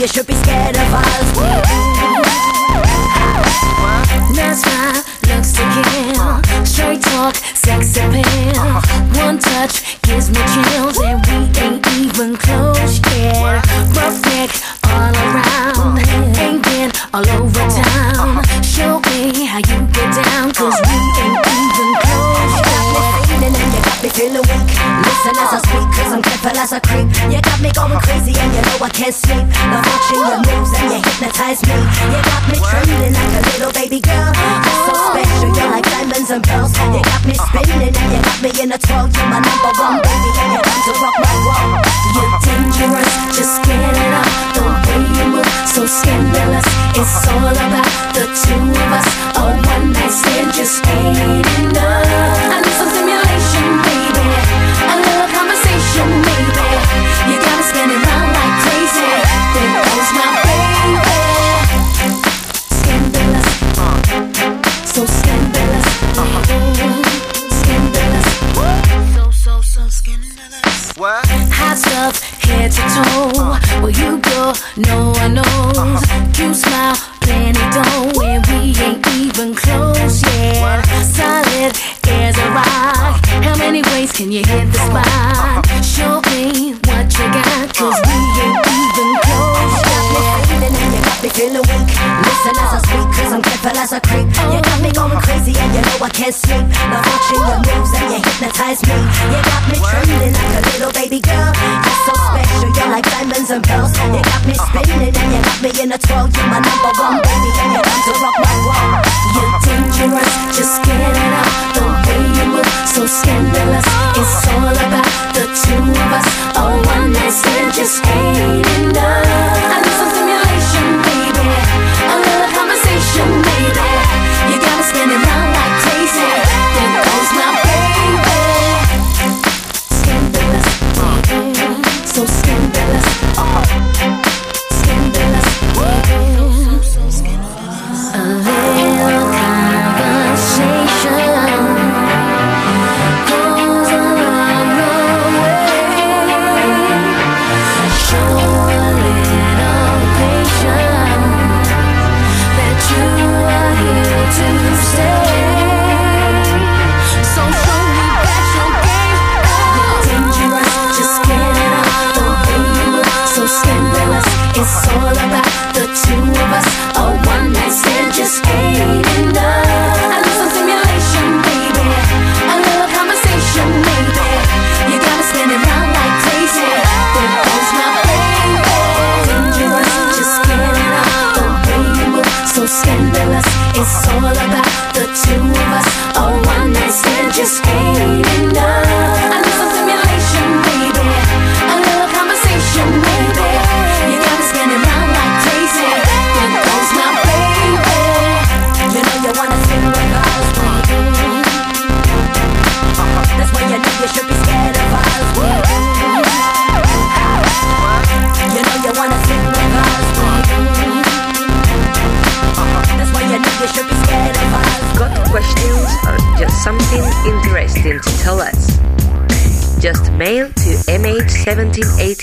You should be gonna tell you my number one baby and you're to rock my world. You're dangerous, just get it up. The way you move, so scandalous. It's all about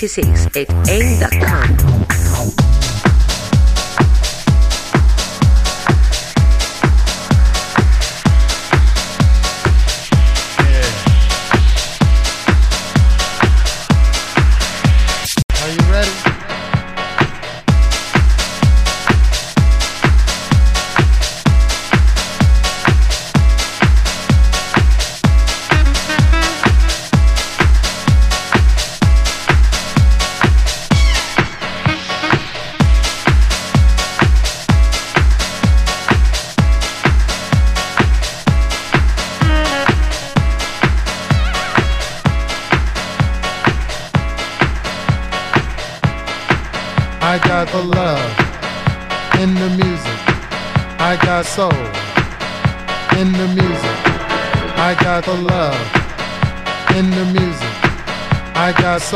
It ain't that.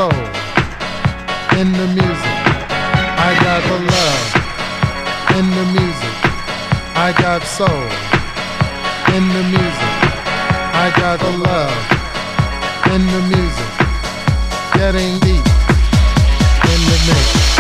Soul in the music. I got the love in the music. I got soul in the music. I got the love in the music. Getting deep in the mix.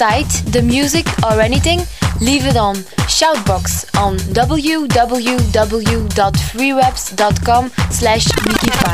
Site, the music, or anything? Leave it on Shoutbox on www.freewebs.com slash MIGY5.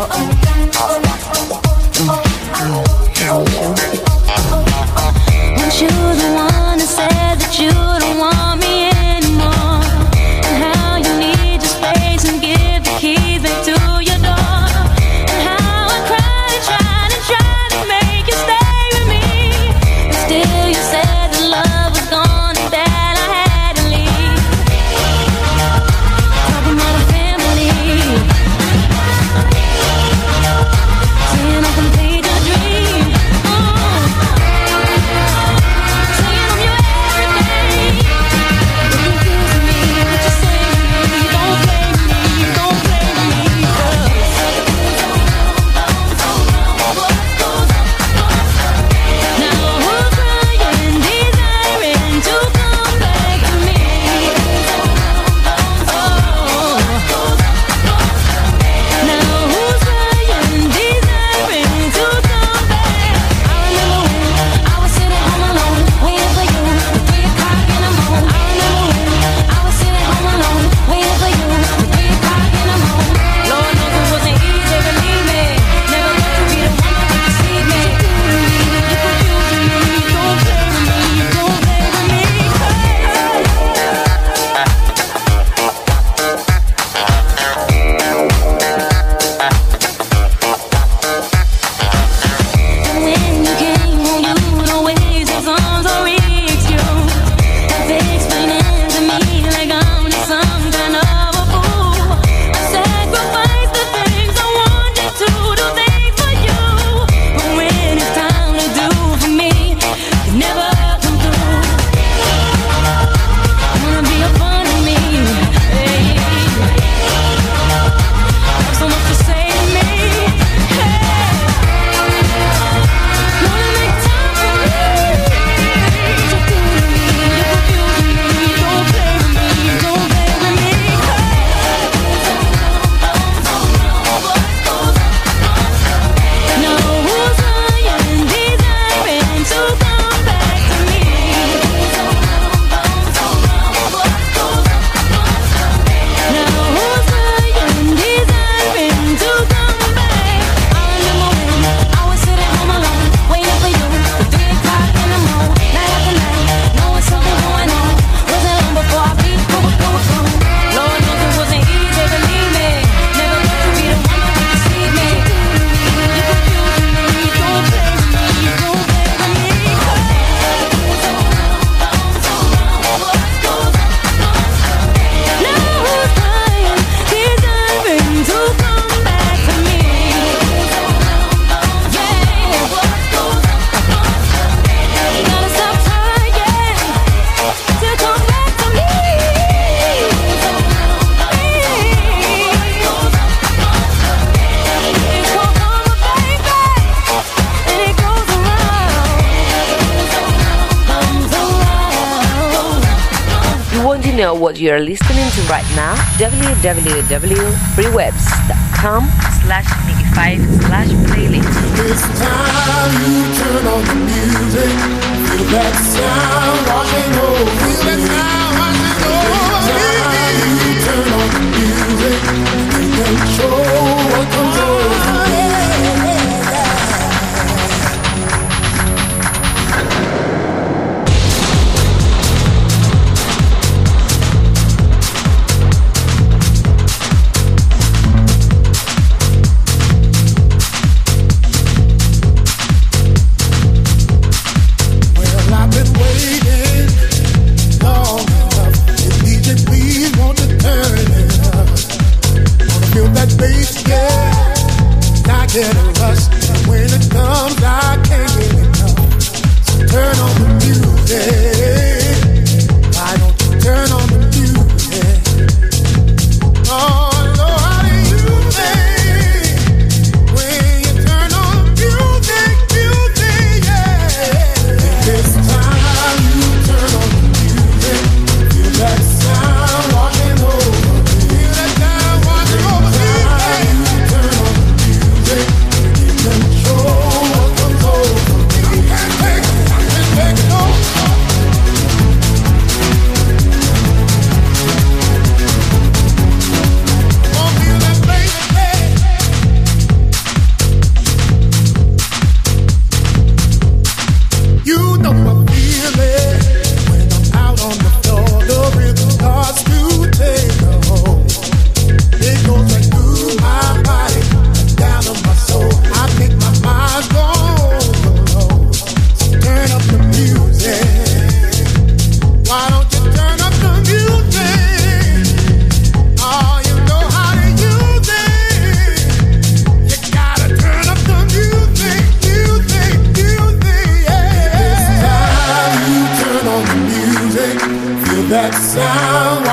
oh, oh. Know you're listening to right now? www.freewebs.com slash MIGY5 slash playlist. This time you turn on the music, feel that sound sound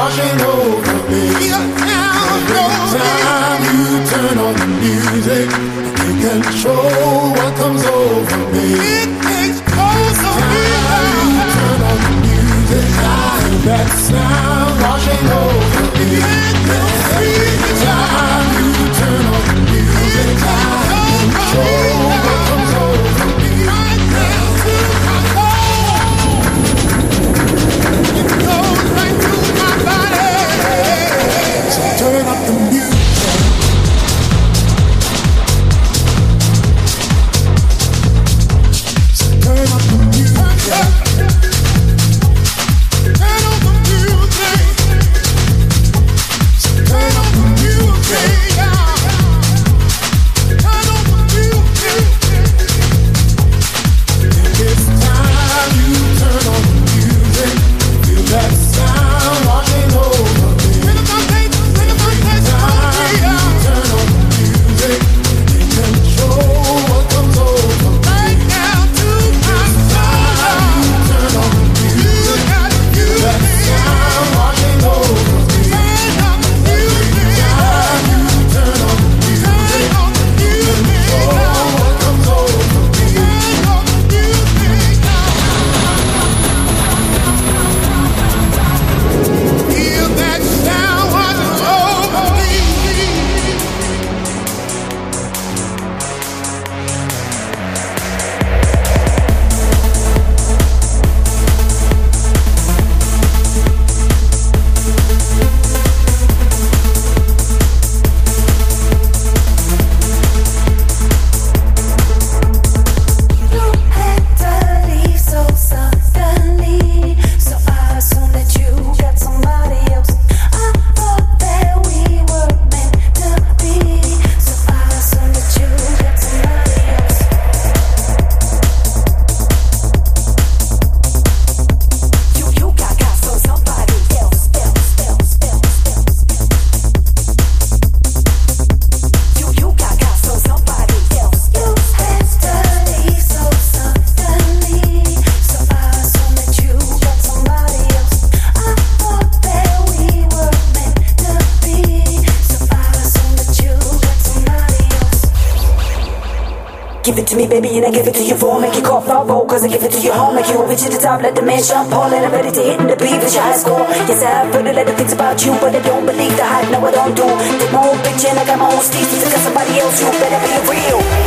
Give it to me, baby, and I give it to you for. Make you cough, not roll, cause I give it to you hard Make you it to the top, let the man Sean Paul And I'm ready to hit in the beat, with your high score. Yes, I have heard a lot of things about you But I don't believe the hype, no I don't do? Take my own picture and I got my own steez To got somebody else, you better be real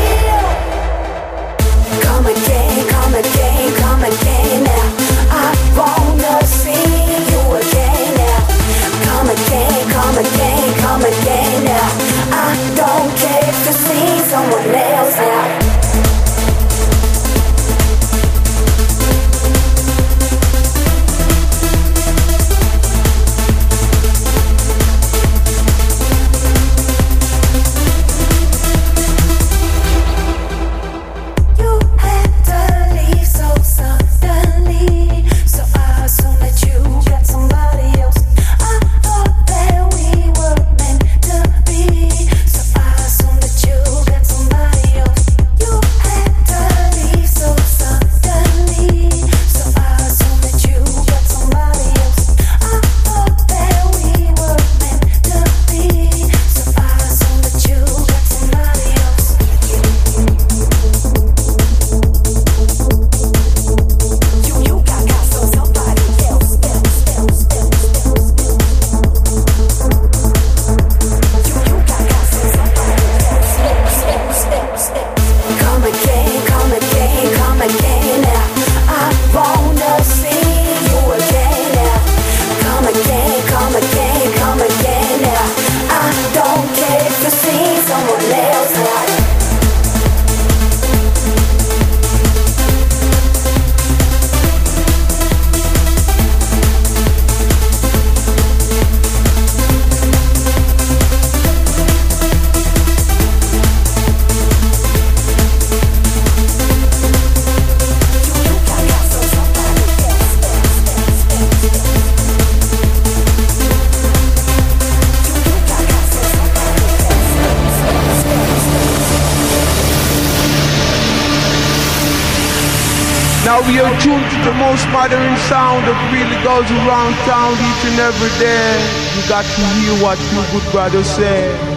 every day. You got to hear what you good brother say.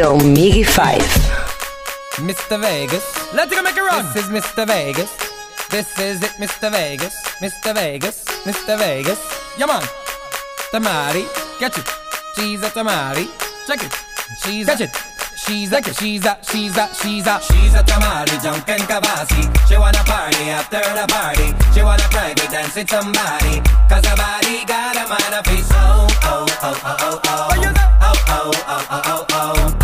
Dom MIGY 5. Mr. Vegas. Let's go make a run. This is Mr. Vegas. This is it, Mr. Vegas. Mr. Vegas. Mr. Vegas. Come on, Tamale. Get it. She's a Tamale. Check it. She's Catch a- it. She's a, she's a, she's a, she's a She's a tamale, drunken kawasi She wanna party after the party She wanna private dance with somebody Cause her body got a mind of his oh oh oh, oh, oh, oh, oh, oh, oh Oh, oh, oh, oh, oh, oh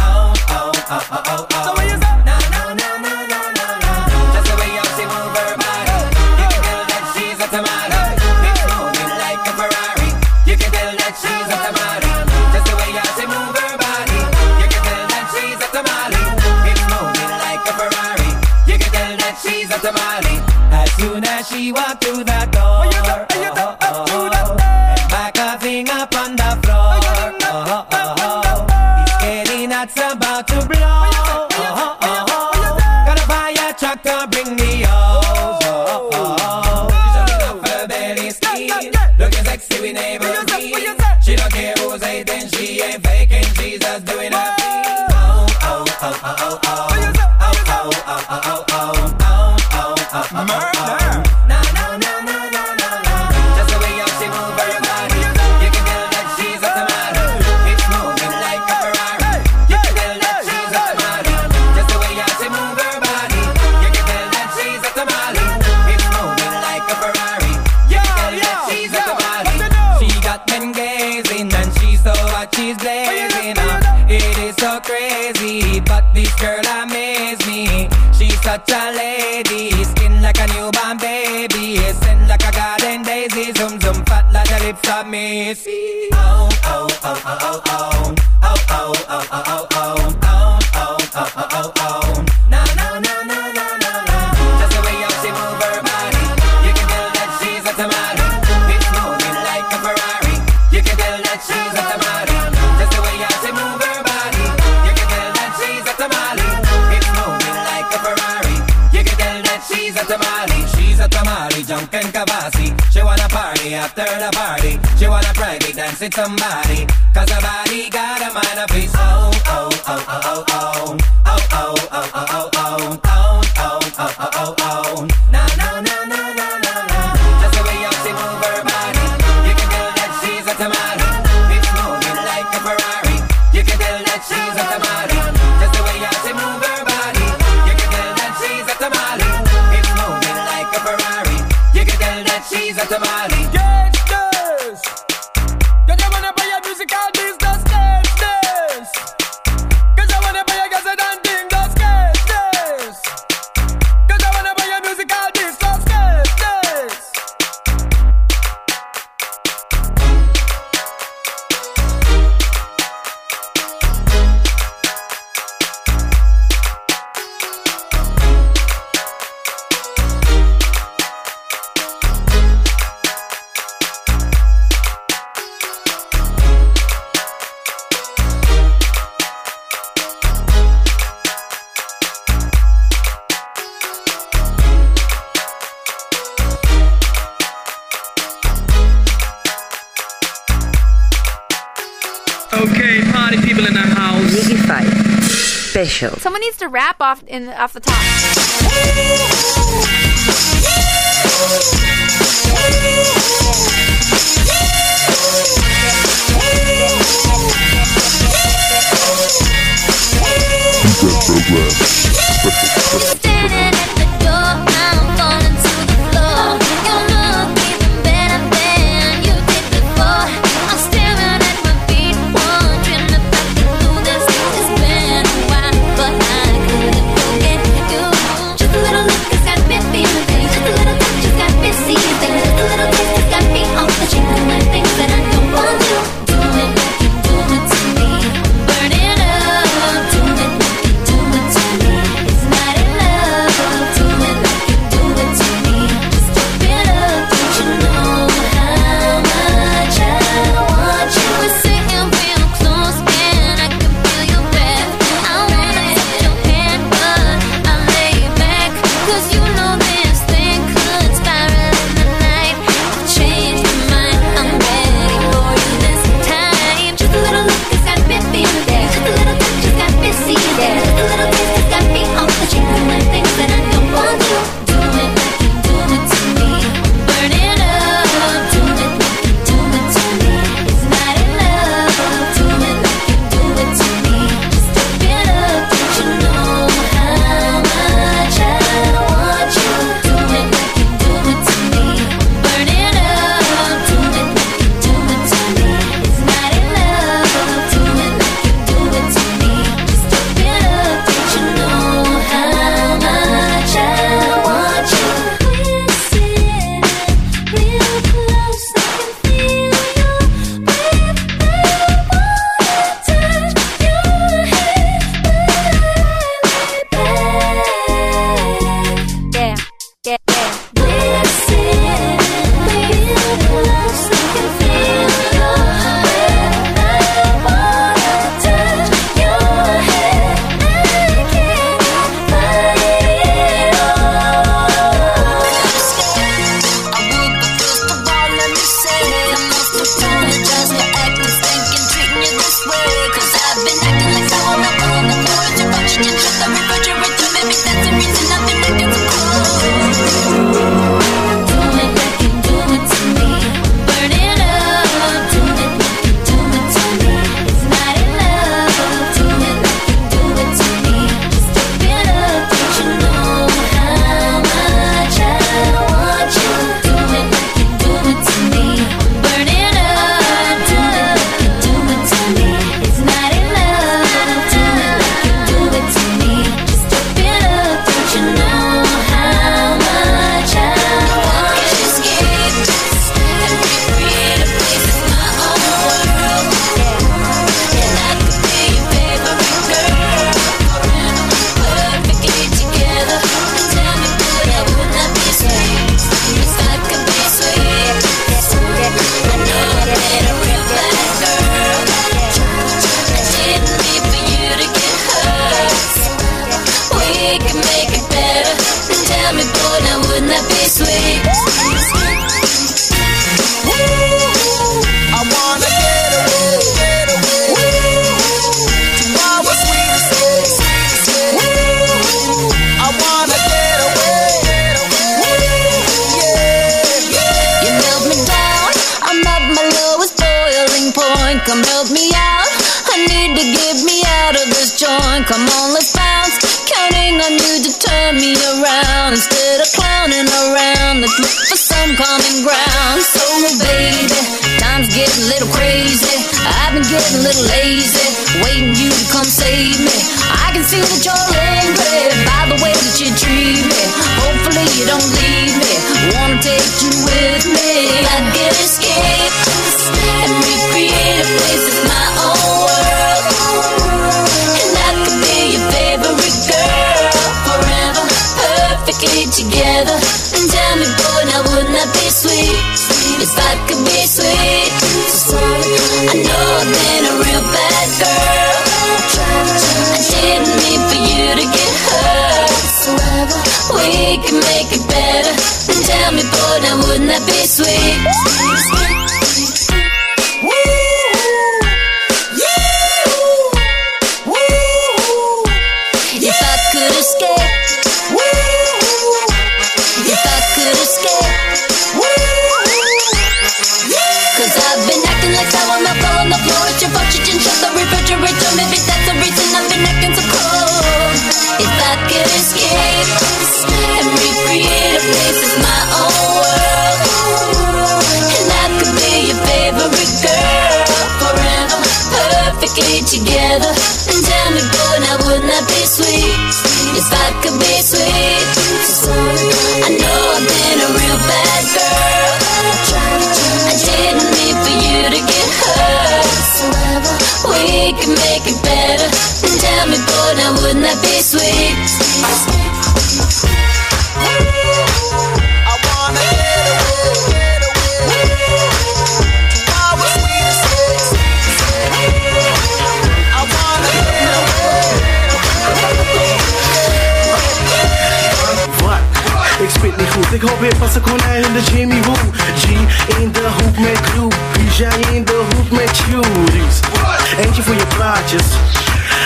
she walked through that door. Uh-huh. And back a thing up on the floor. Uh-huh. He's getting nuts about to blow. Uh-huh. Got a fire truck to bring sexy somebody. Someone needs to rap off in off the top. We can make it better. And tell me, boy, now wouldn't that be sweet?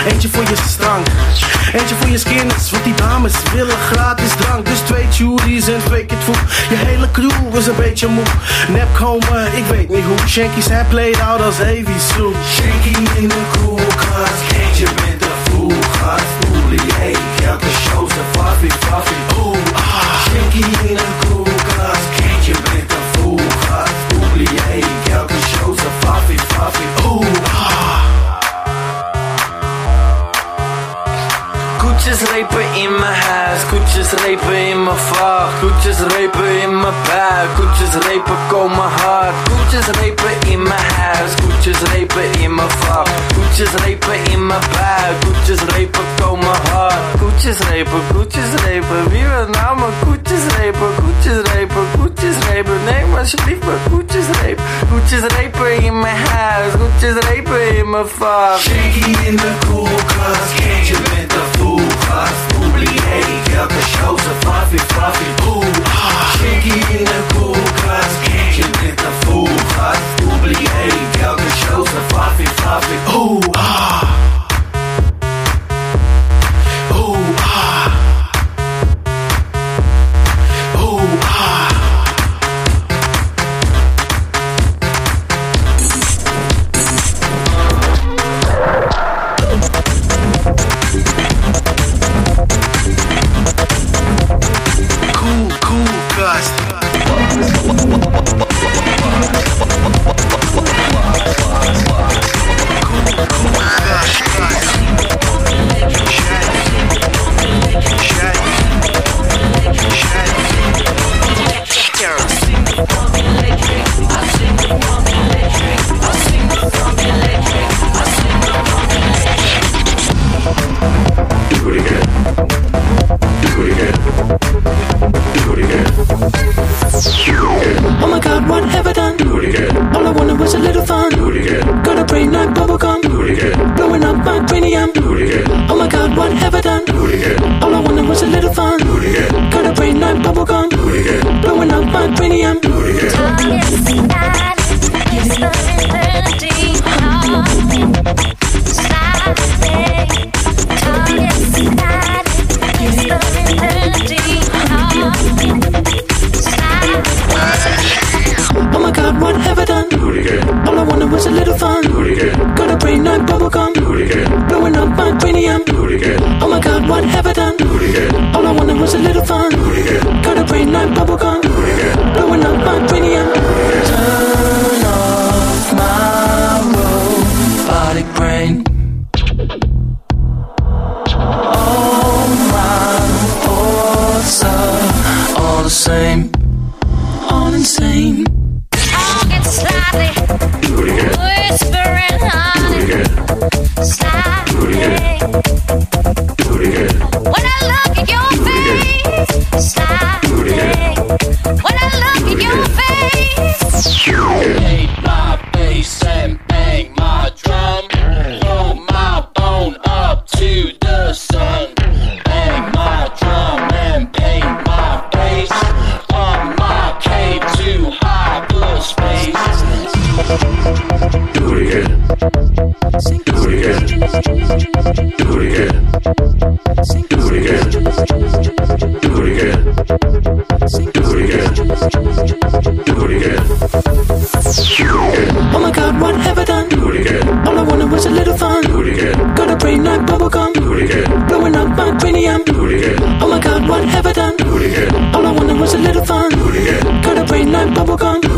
Eentje voor je stank Eentje voor je skinners, want die dames willen. Gratis drank Dus twee cuties en twee keer voet Je hele crew is een beetje moe. Nep komen, ik weet niet hoe. Shanky zijn played out als Avy Sue. Shanky in de koelkast, eentje met de voelgast. Oelie, elke show zijn faffie, faffie, oeh ah. Shanky in de koelkast, mijn buik, koetjes repen komen hard, koetjes repen in mijn huis, koetjes repen in mijn vacht, koetjes repen in mijn buik, koetjes repen komen hard, koetjes repen, koetjes repen, wie wil nou mijn koetjes repen, koetjes repen, koetjes repen, neem alsjeblieft mijn koetjes repen, koetjes repen in mijn huis, koetjes repen in mijn vacht. Shanky in de koelkast, eentje met de voelgast. Oelie, elke show zijn faffie, faffie, oeh Tequila, kokas, kilketa fukas, ublijej, ja ga šel za fafi, fafi, oh, ah. Bubblegum. Do it again. Blowing up my cranium. Do it again. Oh my god, what have I done? Do it again. All I wanted was a little fun. Do it again. Got a brain like bubblegum. Do it again. Blowing up my cranium. Do it again. All I wanted was a little fun. Got a brain like bubblegum.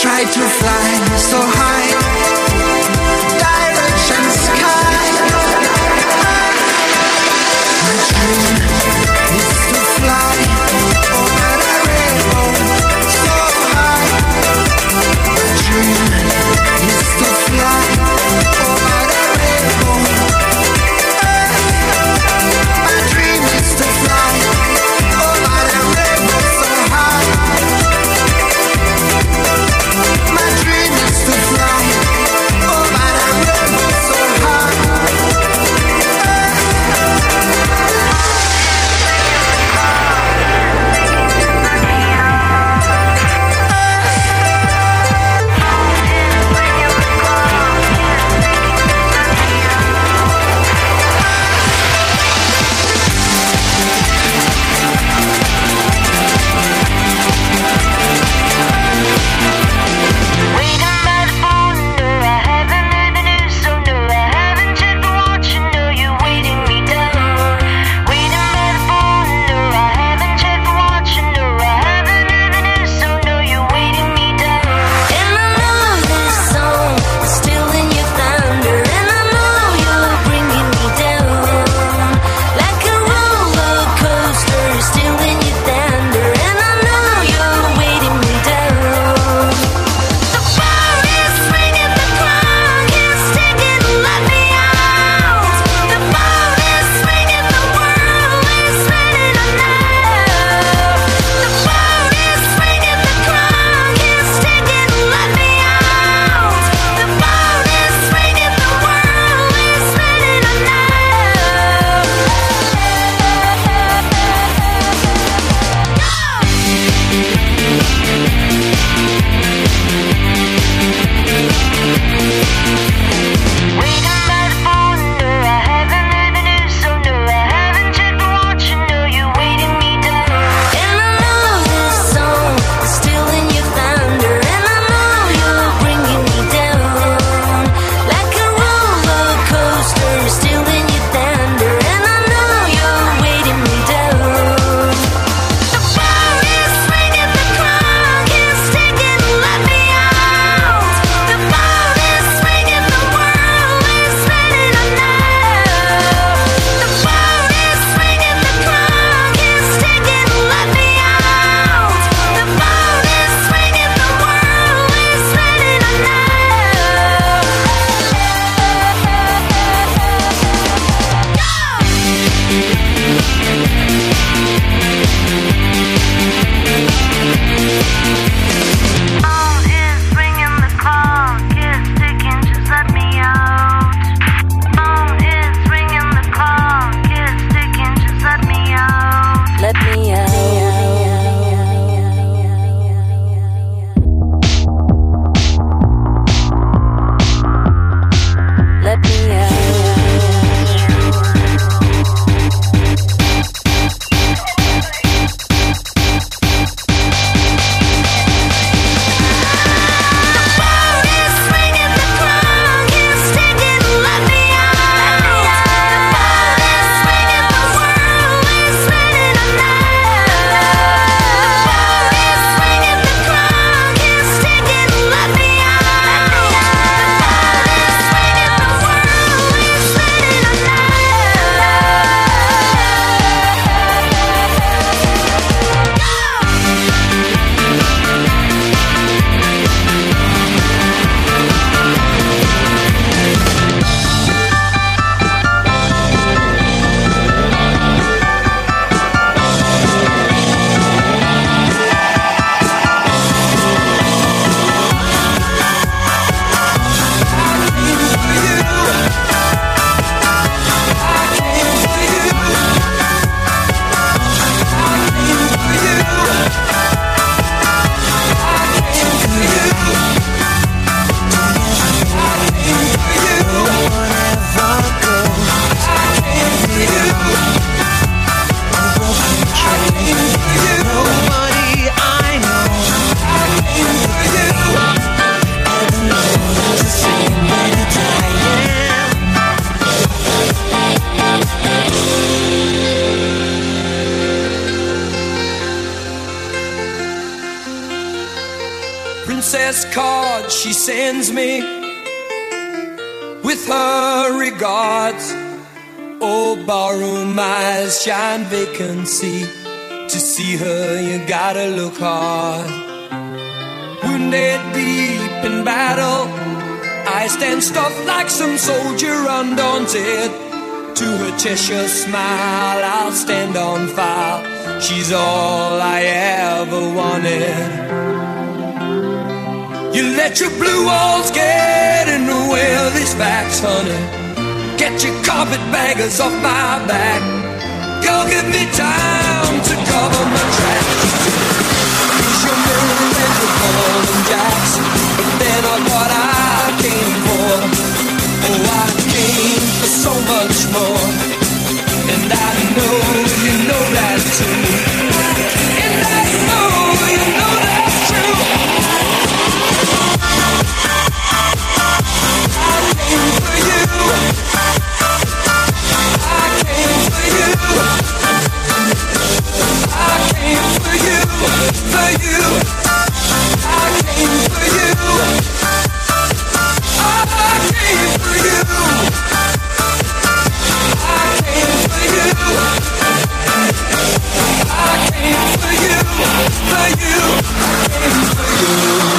Try to fly so high. Some soldier undaunted. To her Cheshire smile, I'll stand on file. She's all I ever wanted. You let your blue walls get in the way of these facts, honey. Get your carpetbaggers off my back. Go give me time to cover my tracks. Your mirror and your ball so much more. And I know you know that too. And I know you know that's true. I came for you. I came for you. I came for you. For you. I came for you. I came for you. for you. I came for you.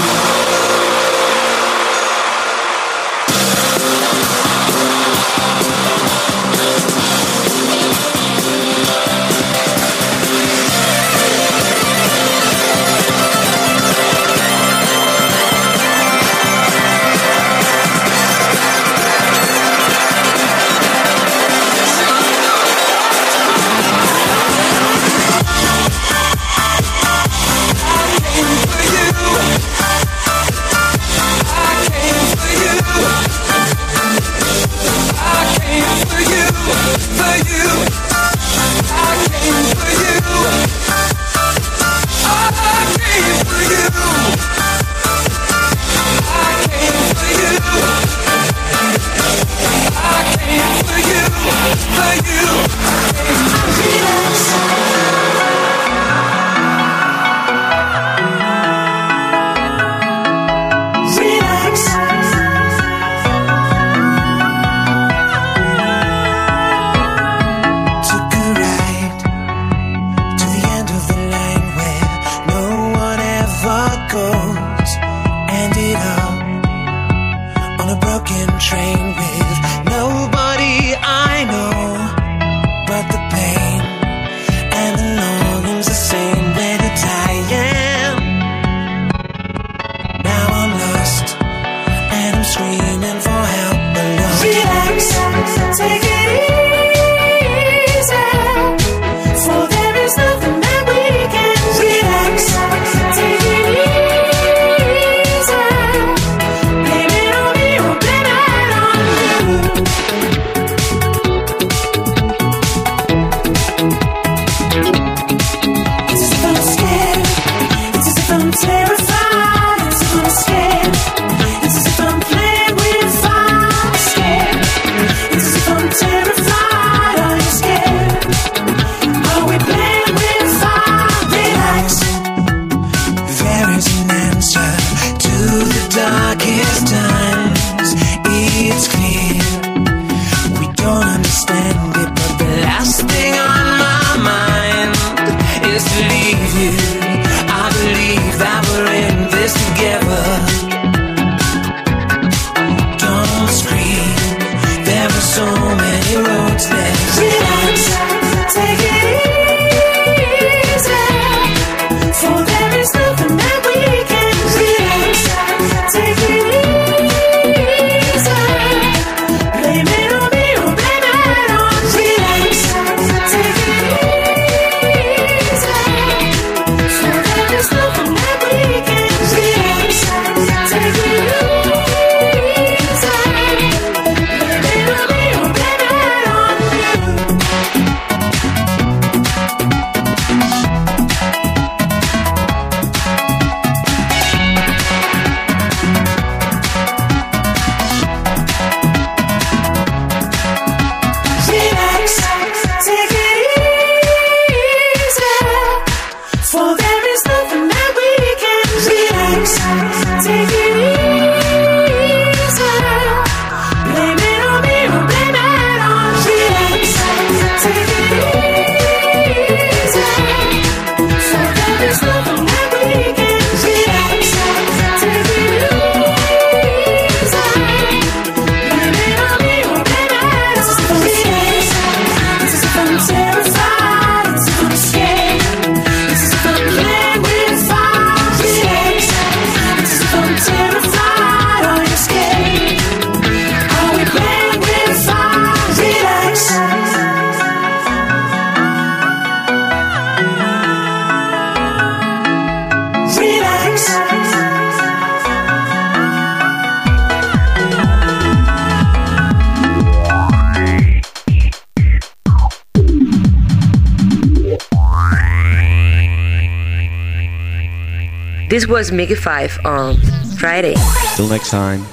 MIGY 5 on Friday. Till next time,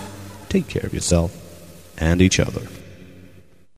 take care of yourself and each other.